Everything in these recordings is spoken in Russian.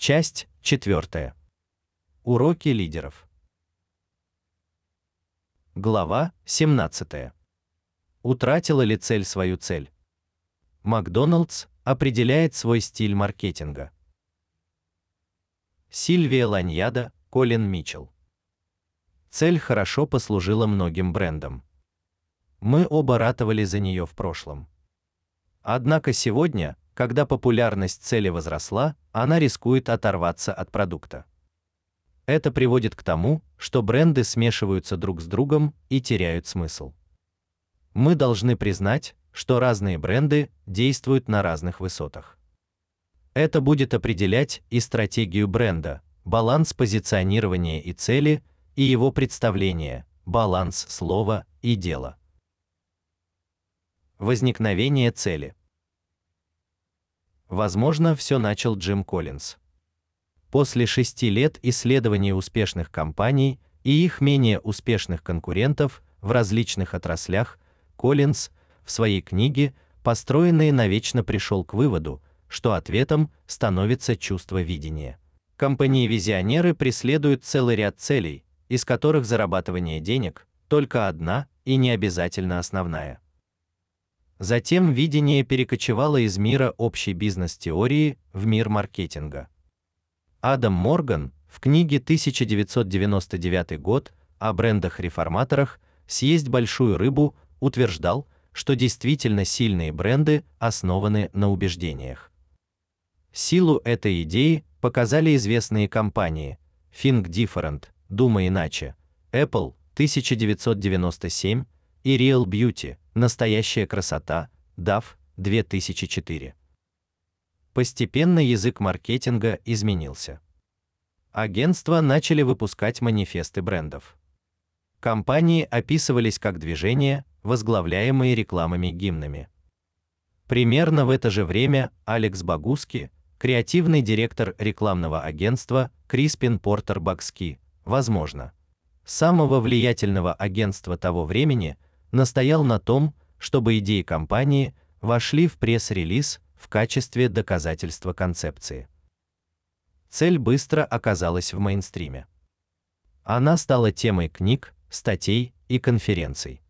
Часть 4. Уроки лидеров. Глава 17. Утратила ли цель свою цель? Макдоналдс определяет свой стиль маркетинга. Сильвия Ланьяда, Колин Митчелл. Цель хорошо послужила многим брендам. Мы оба ратовали за нее в прошлом. Однако сегодня, когда популярность цели возросла, она рискует оторваться от продукта. Это приводит к тому, что бренды смешиваются друг с другом и теряют смысл. Мы должны признать, что разные бренды действуют на разных высотах. Это будет определять и стратегию бренда, баланс позиционирования и цели, и его представление, баланс слова и дела. Возникновение цели. Возможно, все начал Джим Коллинз. После шести лет исследований успешных компаний и их менее успешных конкурентов в различных отраслях, Коллинз в своей книге «Построенные навечно» пришел к выводу, что ответом становится чувство видения. Компании-визионеры преследуют целый ряд целей, из которых зарабатывание денег только одна и не обязательно основная. Затем видение перекочевало из мира общей бизнес-теории в мир маркетинга. Адам Морган в книге 1999 год о брендах-реформаторах «Съесть большую рыбу» утверждал, что действительно сильные бренды основаны на убеждениях. Силу этой идеи показали известные компании: Think Different, Думай иначе, Apple 1997 и Real Beauty, Настоящая красота, DAF 2004. Постепенно язык маркетинга изменился. Агентства начали выпускать манифесты брендов. Компании описывались как движения, возглавляемые рекламами гимнами. Примерно в это же время Алекс Багуски, креативный директор рекламного агентства Crispin Porter Багски, возможно, самого влиятельного агентства того времени, настоял на том, чтобы идеи компании вошли в пресс-релиз в качестве доказательства концепции. Цель быстро оказалась в мейнстриме. Она стала темой книг, статей и конференций.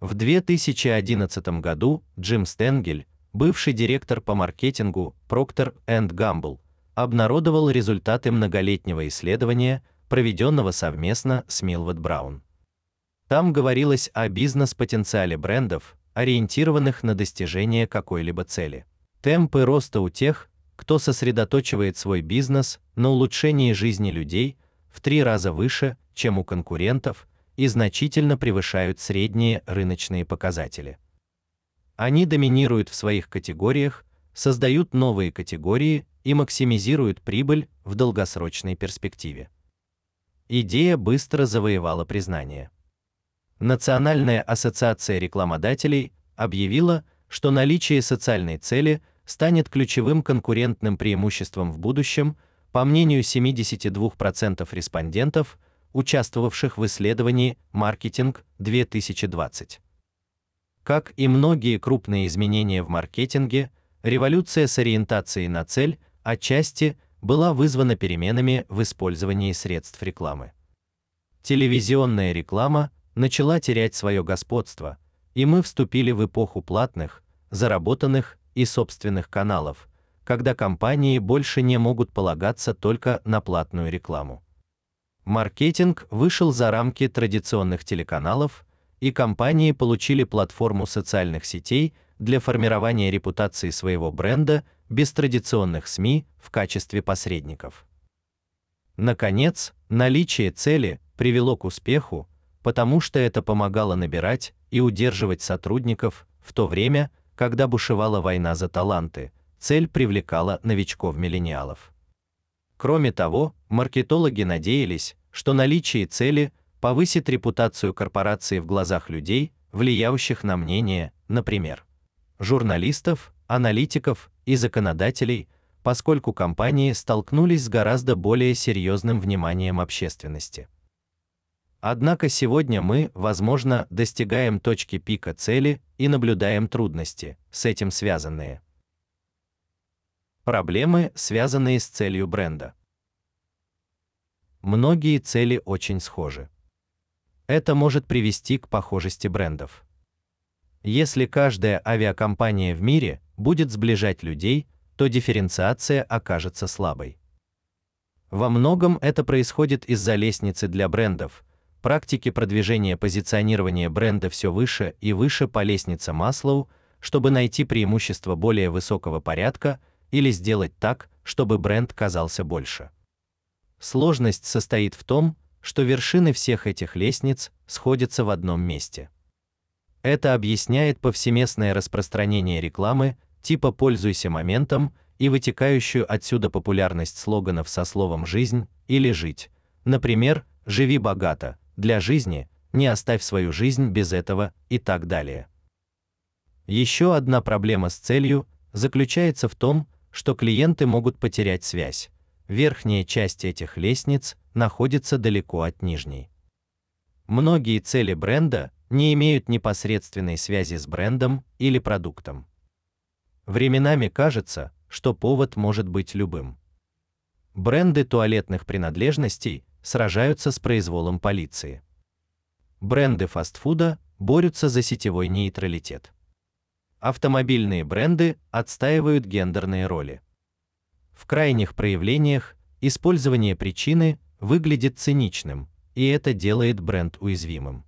В 2011 году Джим Стенгель, бывший директор по маркетингу Procter Gamble, обнародовал результаты многолетнего исследования, проведенного совместно с Милвед Браун. Там говорилось о бизнес-потенциале брендов, ориентированных на достижение какой-либо цели. Темпы роста у тех, кто сосредоточивает свой бизнес на улучшении жизни людей, в три раза выше, чем у конкурентов, и значительно превышают средние рыночные показатели. Они доминируют в своих категориях, создают новые категории и максимизируют прибыль в долгосрочной перспективе. Идея быстро завоевала признание. Национальная ассоциация рекламодателей объявила, что наличие социальной цели станет ключевым конкурентным преимуществом в будущем, по мнению 72% респондентов, участвовавших в исследовании Маркетинг 2020. Как и многие крупные изменения в маркетинге, революция с ориентацией на цель отчасти была вызвана переменами в использовании средств рекламы. Телевизионная реклама начала терять свое господство, и мы вступили в эпоху платных, заработанных и собственных каналов, когда компании больше не могут полагаться только на платную рекламу. Маркетинг вышел за рамки традиционных телеканалов, и компании получили платформу социальных сетей для формирования репутации своего бренда без традиционных СМИ в качестве посредников. Наконец, наличие цели привело к успеху, потому что это помогало набирать и удерживать сотрудников в то время, когда бушевала война за таланты. Цель привлекала новичков-миллениалов. Кроме того, маркетологи надеялись, что наличие цели повысит репутацию корпорации в глазах людей, влияющих на мнение, например, журналистов, аналитиков и законодателей, поскольку компании столкнулись с гораздо более серьезным вниманием общественности. Однако сегодня мы, возможно, достигаем точки пика цели и наблюдаем трудности, с этим связанные. Проблемы, связанные с целью бренда. Многие цели очень схожи. Это может привести к похожести брендов. Если каждая авиакомпания в мире будет сближать людей, то дифференциация окажется слабой. Во многом это происходит из-за лестницы для брендов, практики продвижения позиционирования бренда все выше и выше по лестнице Маслоу, чтобы найти преимущество более высокого порядка или сделать так, чтобы бренд казался больше. Сложность состоит в том, что вершины всех этих лестниц сходятся в одном месте. Это объясняет повсеместное распространение рекламы типа пользуйся моментом и вытекающую отсюда популярность слоганов со словом жизнь или жить. Например, живи богато, для жизни, не оставь свою жизнь без этого и так далее. Еще одна проблема с целью заключается в том, что клиенты могут потерять связь. Верхняя часть этих лестниц находится далеко от нижней. Многие цели бренда не имеют непосредственной связи с брендом или продуктом. Временами кажется, что повод может быть любым. Бренды туалетных принадлежностей сражаются с произволом полиции. Бренды фастфуда борются за сетевой нейтралитет. Автомобильные бренды отстаивают гендерные роли. В крайних проявлениях использование причины выглядит циничным, и это делает бренд уязвимым.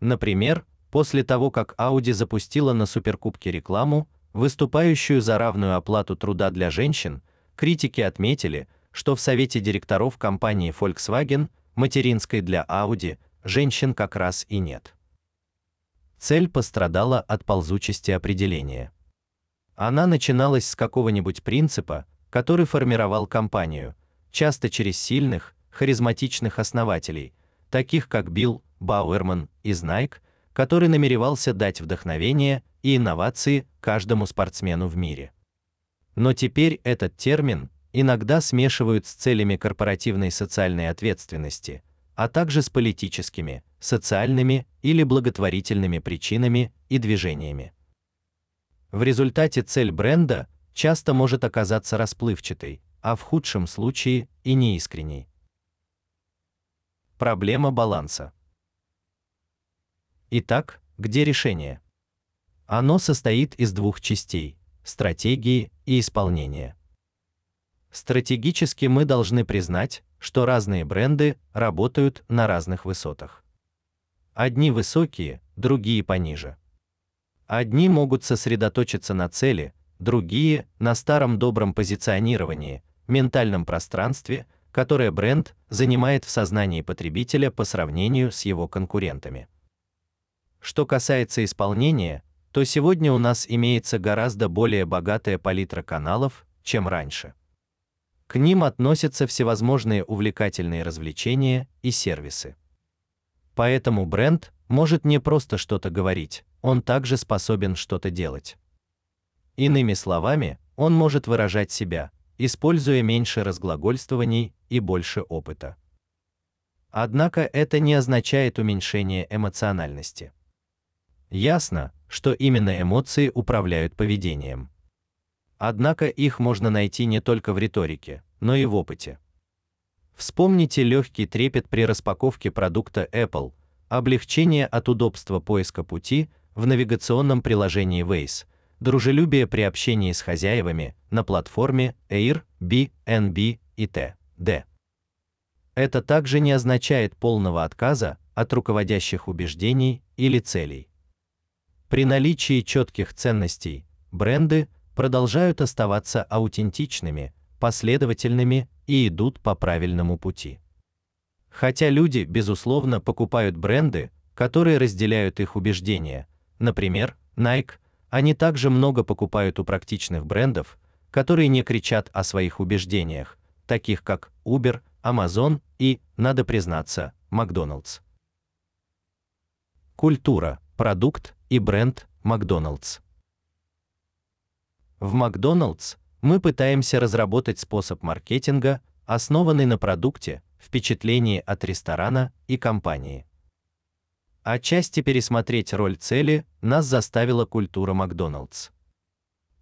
Например, после того, как Audi запустила на суперкубке рекламу, выступающую за равную оплату труда для женщин, критики отметили, что в совете директоров компании Volkswagen, материнской для Audi, женщин как раз и нет. Цель пострадала от ползучести определения. Она начиналась с какого-нибудь принципа, который формировал компанию, часто через сильных, харизматичных основателей, таких как Билл Бауэрман из Nike, который намеревался дать вдохновение и инновации каждому спортсмену в мире. Но теперь этот термин иногда смешивают с целями корпоративной социальной ответственности, а также с политическими, социальными или благотворительными причинами и движениями. В результате цель бренда часто может оказаться расплывчатой, а в худшем случае и неискренней. Проблема баланса. Итак, где решение? Оно состоит из двух частей: стратегии и исполнения. Стратегически мы должны признать, что разные бренды работают на разных высотах. Одни высокие, другие пониже. Одни могут сосредоточиться на цели, другие на старом добром позиционировании, ментальном пространстве, которое бренд занимает в сознании потребителя по сравнению с его конкурентами. Что касается исполнения, то сегодня у нас имеется гораздо более богатая палитра каналов, чем раньше. К ним относятся всевозможные увлекательные развлечения и сервисы. Поэтому бренд может не просто что-то говорить, он также способен что-то делать. Иными словами, он может выражать себя, используя меньше разглагольствований и больше опыта. Однако это не означает уменьшение эмоциональности. Ясно, что именно эмоции управляют поведением. Однако их можно найти не только в риторике, но и в опыте. Вспомните легкий трепет при распаковке продукта Apple, облегчение от удобства поиска пути в навигационном приложении Waze, дружелюбие при общении с хозяевами на платформе Airbnb и т.д. Это также не означает полного отказа от руководящих убеждений или целей. При наличии четких ценностей бренды продолжают оставаться аутентичными, последовательными и идут по правильному пути. Хотя люди безусловно покупают бренды, которые разделяют их убеждения, например, Nike, они также много покупают у практичных брендов, которые не кричат о своих убеждениях, таких как Uber, Amazon и, надо признаться, McDonald's. Культура, продукт и бренд McDonald's. В McDonald's мы пытаемся разработать способ маркетинга, основанный на продукте, впечатлении от ресторана и компании. Отчасти пересмотреть роль цели нас заставила культура Макдоналдс.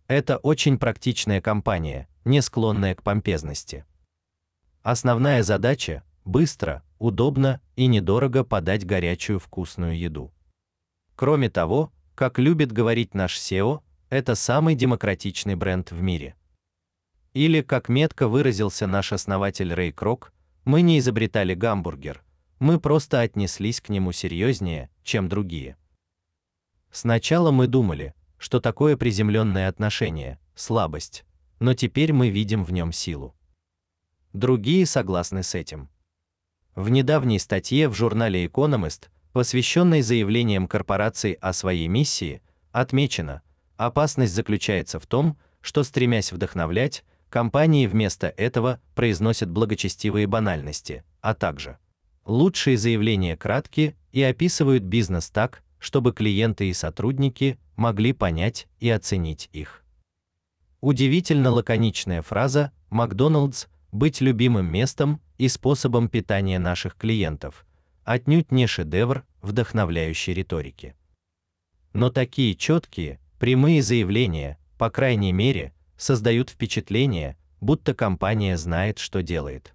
Это очень практичная компания, не склонное к помпезности. Основная задача быстро, удобно и недорого подать горячую вкусную еду. Кроме того, как любит говорить наш SEO, это самый демократичный бренд в мире. Или, как метко выразился наш основатель Рэй Крок, мы не изобретали гамбургер, мы просто отнеслись к нему серьезнее, чем другие. Сначала мы думали, что такое приземленное отношение слабость, но теперь мы видим в нем силу. Другие согласны с этим. В недавней статье в журнале Economist, посвященной заявлениям корпораций о своей миссии, отмечено: опасность заключается в том, что стремясь вдохновлять, компании вместо этого произносят благочестивые банальности, а также лучшие заявления краткие и описывают бизнес так, чтобы клиенты и сотрудники могли понять и оценить их. Удивительно лаконичная фраза Макдоналдс быть любимым местом и способом питания наших клиентов, отнюдь не шедевр вдохновляющей риторики. Но такие четкие, прямые заявления, по крайней мере, создают впечатление, будто компания знает, что делает.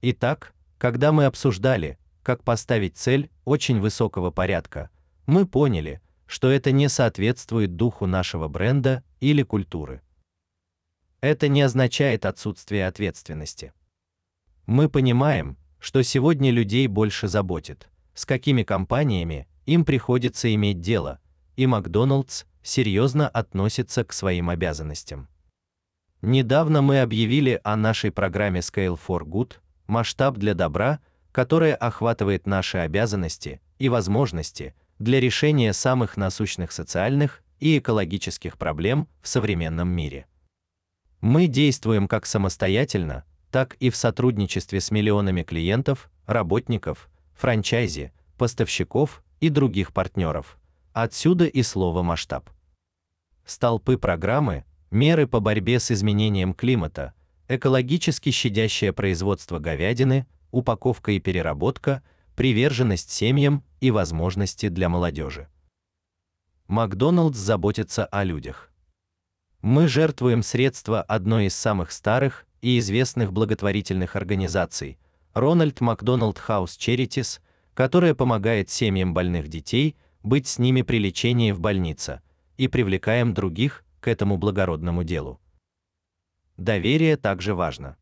Итак, когда мы обсуждали, как поставить цель очень высокого порядка, мы поняли, что это не соответствует духу нашего бренда или культуры. Это не означает отсутствие ответственности. Мы понимаем, что сегодня людей больше заботит, с какими компаниями им приходится иметь дело, и Макдоналдс серьезно относится к своим обязанностям. Недавно мы объявили о нашей программе Scale for Good, масштаб для добра, которая охватывает наши обязанности и возможности для решения самых насущных социальных и экологических проблем в современном мире. Мы действуем как самостоятельно, так и в сотрудничестве с миллионами клиентов, работников, франчайзи, поставщиков и других партнеров. Отсюда и слово масштаб. Столпы программы меры по борьбе с изменением климата, экологически щадящее производство говядины, упаковка и переработка, приверженность семьям и возможности для молодежи. Макдоналдс заботится о людях. Мы жертвуем средства одной из самых старых и известных благотворительных организаций Рональд Макдоналд Хаус Charities, которая помогает семьям больных детей быть с ними при лечении в больнице, и привлекаем других к этому благородному делу. Доверие также важно.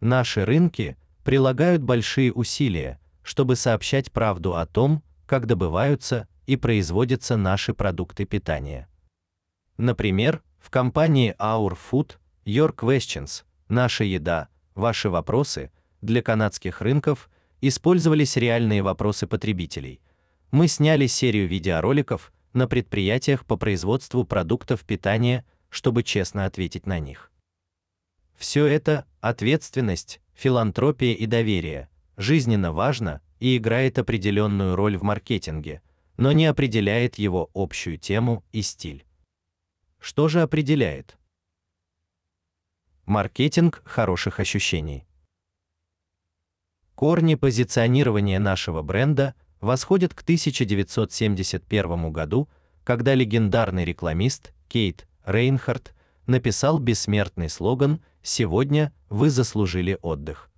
Наши рынки прилагают большие усилия, чтобы сообщать правду о том, как добываются и производятся наши продукты питания. Например, в компании Our Food, Your Questions, наша еда, ваши вопросы для канадских рынков использовались реальные вопросы потребителей. Мы сняли серию видеороликов на предприятиях по производству продуктов питания, чтобы честно ответить на них. Все это ответственность, филантропия и доверие жизненно важно и играет определенную роль в маркетинге, но не определяет его общую тему и стиль. Что же определяет? Маркетинг хороших ощущений. Корни позиционирования нашего бренда восходят к 1971 году, когда легендарный рекламист Кейт Рейнхард написал бессмертный слоган «Сегодня вы заслужили отдых».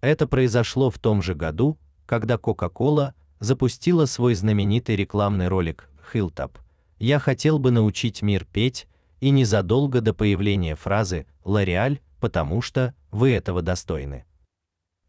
Это произошло в том же году, когда Coca-Cola запустила свой знаменитый рекламный ролик Hilltop. Я хотел бы научить мир петь, и незадолго до появления фразы L'Oréal, потому что вы этого достойны.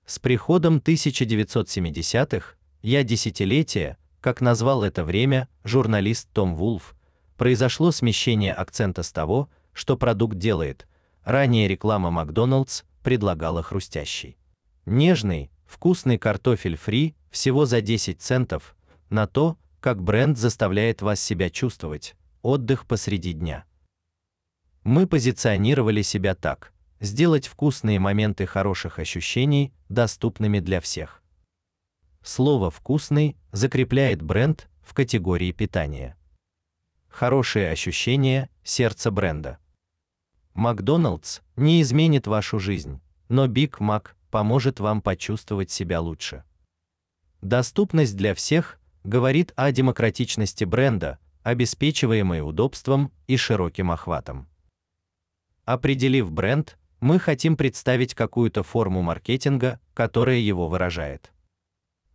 С приходом 1970-х я десятилетия, как назвал это время журналист Том Вулф, произошло смещение акцента с того, что продукт делает. Ранее реклама Макдоналдс предлагала хрустящий Нежный, вкусный картофель фри всего за 10 центов на то, как бренд заставляет вас себя чувствовать. Отдых посреди дня. Мы позиционировали себя так: сделать вкусные моменты хороших ощущений доступными для всех. Слово вкусный закрепляет бренд в категории питания. Хорошие ощущения сердце бренда. Макдоналдс не изменит вашу жизнь, но Биг Мак поможет вам почувствовать себя лучше. Доступность для всех говорит о демократичности бренда, обеспечиваемой удобством и широким охватом. Определив бренд, мы хотим представить какую-то форму маркетинга, которая его выражает.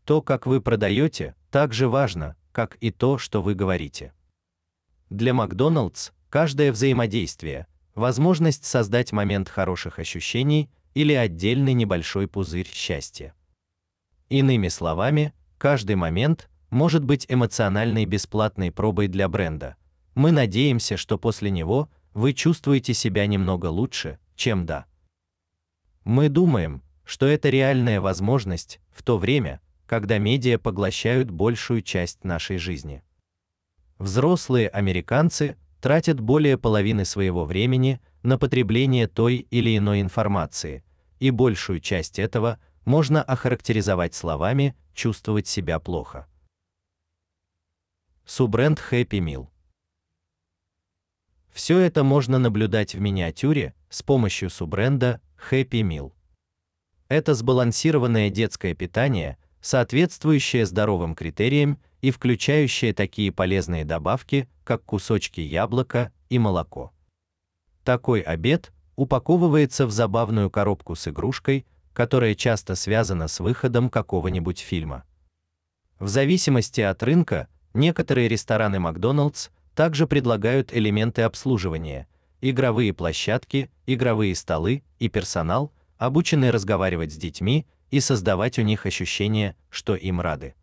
То, как вы продаете, так же важно, как и то, что вы говорите. Для Макдоналдс каждое взаимодействие возможность создать момент хороших ощущений или отдельный небольшой пузырь счастья. Иными словами, каждый момент может быть эмоциональной бесплатной пробой для бренда. Мы надеемся, что после него вы чувствуете себя немного лучше, чем до. Мы думаем, что это реальная возможность в то время, когда медиа поглощают большую часть нашей жизни. Взрослые американцы тратят более половины своего времени на потребление той или иной информации, и большую часть этого можно охарактеризовать словами чувствовать себя плохо. Суббренд Happy Meal. Все это можно наблюдать в миниатюре с помощью суббренда Happy Meal. Это сбалансированное детское питание, соответствующее здоровым критериям и включающее такие полезные добавки, как кусочки яблока и молоко. Такой обед упаковывается в забавную коробку с игрушкой, которая часто связана с выходом какого-нибудь фильма. В зависимости от рынка, некоторые рестораны Макдоналдс также предлагают элементы обслуживания: игровые площадки, игровые столы и персонал, обученный разговаривать с детьми и создавать у них ощущение, что им рады.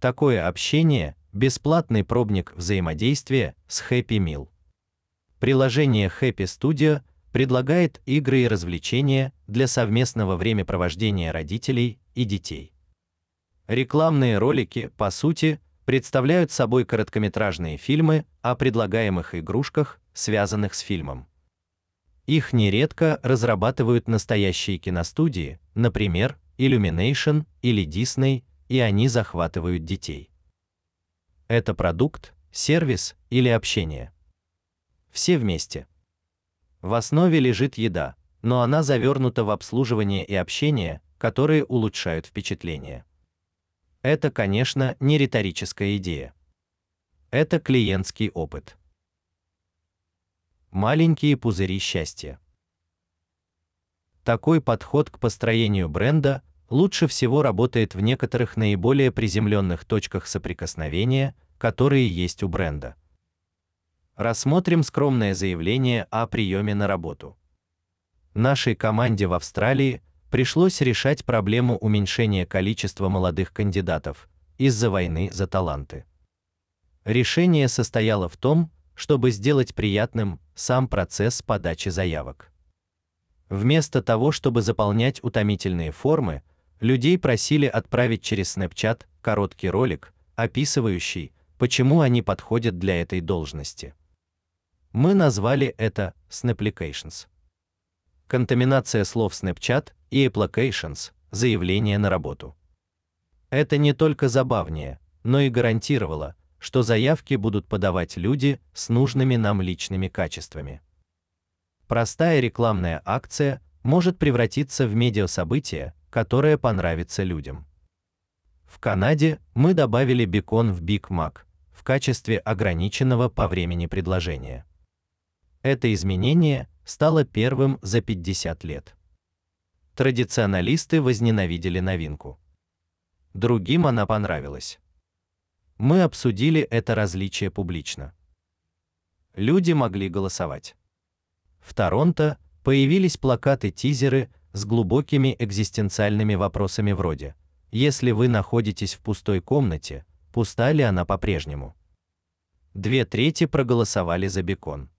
Такое общение бесплатный пробник взаимодействия с Happy Meal. Приложение Happy Studio предлагает игры и развлечения для совместного времяпровождения родителей и детей. Рекламные ролики, по сути, представляют собой короткометражные фильмы о предлагаемых игрушках, связанных с фильмом. Их нередко разрабатывают настоящие киностудии, например, Illumination или Disney и они захватывают детей. Это продукт, сервис или общение. Все вместе. В основе лежит еда, но она завернута в обслуживание и общение, которые улучшают впечатление. Это, конечно, не риторическая идея. Это клиентский опыт. Маленькие пузыри счастья. Такой подход к построению бренда лучше всего работает в некоторых наиболее приземленных точках соприкосновения, которые есть у бренда. Рассмотрим скромное заявление о приеме на работу. Нашей команде в Австралии пришлось решать проблему уменьшения количества молодых кандидатов из-за войны за таланты. Решение состояло в том, чтобы сделать приятным сам процесс подачи заявок. Вместо того, чтобы заполнять утомительные формы, людей просили отправить через Snapchat короткий ролик, описывающий, почему они подходят для этой должности. Мы назвали это Snaplications. Контаминация слов Snapchat и applications заявление на работу. Это не только забавнее, но и гарантировало, что заявки будут подавать люди с нужными нам личными качествами. Простая рекламная акция может превратиться в медиасобытие, которое понравится людям. В Канаде мы добавили бекон в Big Mac в качестве ограниченного по времени предложения. Это изменение стало первым за 50 лет. Традиционалисты возненавидели новинку. Другим она понравилась. Мы обсудили это различие публично. Люди могли голосовать. В Торонто появились плакаты-тизеры с глубокими экзистенциальными вопросами вроде: если вы находитесь в пустой комнате, пуста ли она по-прежнему? Две трети проголосовали за бекон.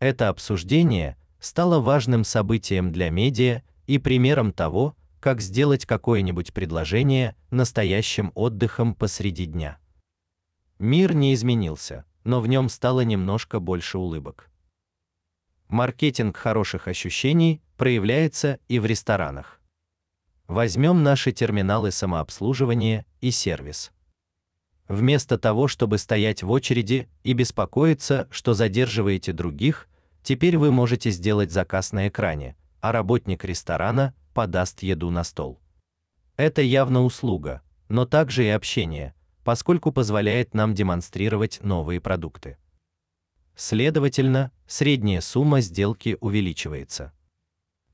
Это обсуждение стало важным событием для медиа и примером того, как сделать какое-нибудь предложение настоящим отдыхом посреди дня. Мир не изменился, но в нем стало немножко больше улыбок. Маркетинг хороших ощущений проявляется и в ресторанах. Возьмем наши терминалы самообслуживания и сервис. Вместо того, чтобы стоять в очереди и беспокоиться, что задерживаете других, теперь вы можете сделать заказ на экране, а работник ресторана подаст еду на стол. Это явно услуга, но также и общение, поскольку позволяет нам демонстрировать новые продукты. Следовательно, средняя сумма сделки увеличивается.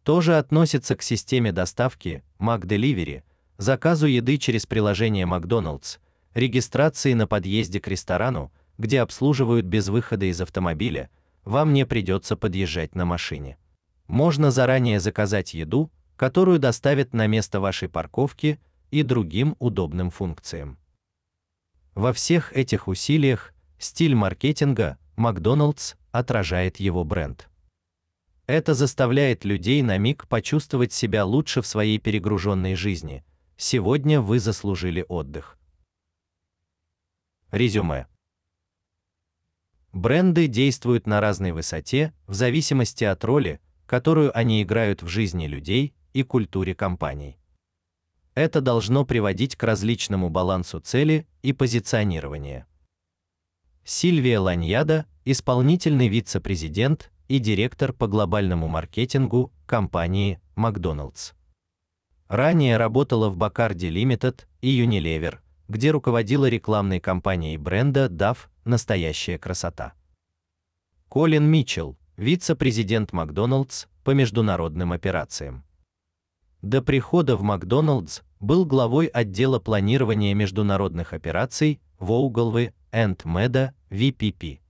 То же относится к системе доставки McDelivery, заказу еды через приложение McDonald's, регистрации на подъезде к ресторану, где обслуживают без выхода из автомобиля, вам не придется подъезжать на машине. Можно заранее заказать еду, которую доставят на место вашей парковки и другим удобным функциям. Во всех этих усилиях стиль маркетинга Макдоналдс отражает его бренд. Это заставляет людей на миг почувствовать себя лучше в своей перегруженной жизни. Сегодня вы заслужили отдых. Резюме. Бренды действуют на разной высоте в зависимости от роли, которую они играют в жизни людей и культуре компаний. Это должно приводить к различному балансу цели и позиционирования. Сильвия Ланьяда, исполнительный вице-президент и директор по глобальному маркетингу компании Макдоналдс. Ранее работала в Bacardi Limited и Unilever, где руководила рекламной кампанией бренда Dove Настоящая красота. Колин Митчелл, вице-президент Макдоналдс по международным операциям. До прихода в Макдоналдс был главой отдела планирования международных операций в Ogilvy and Meadow VPP.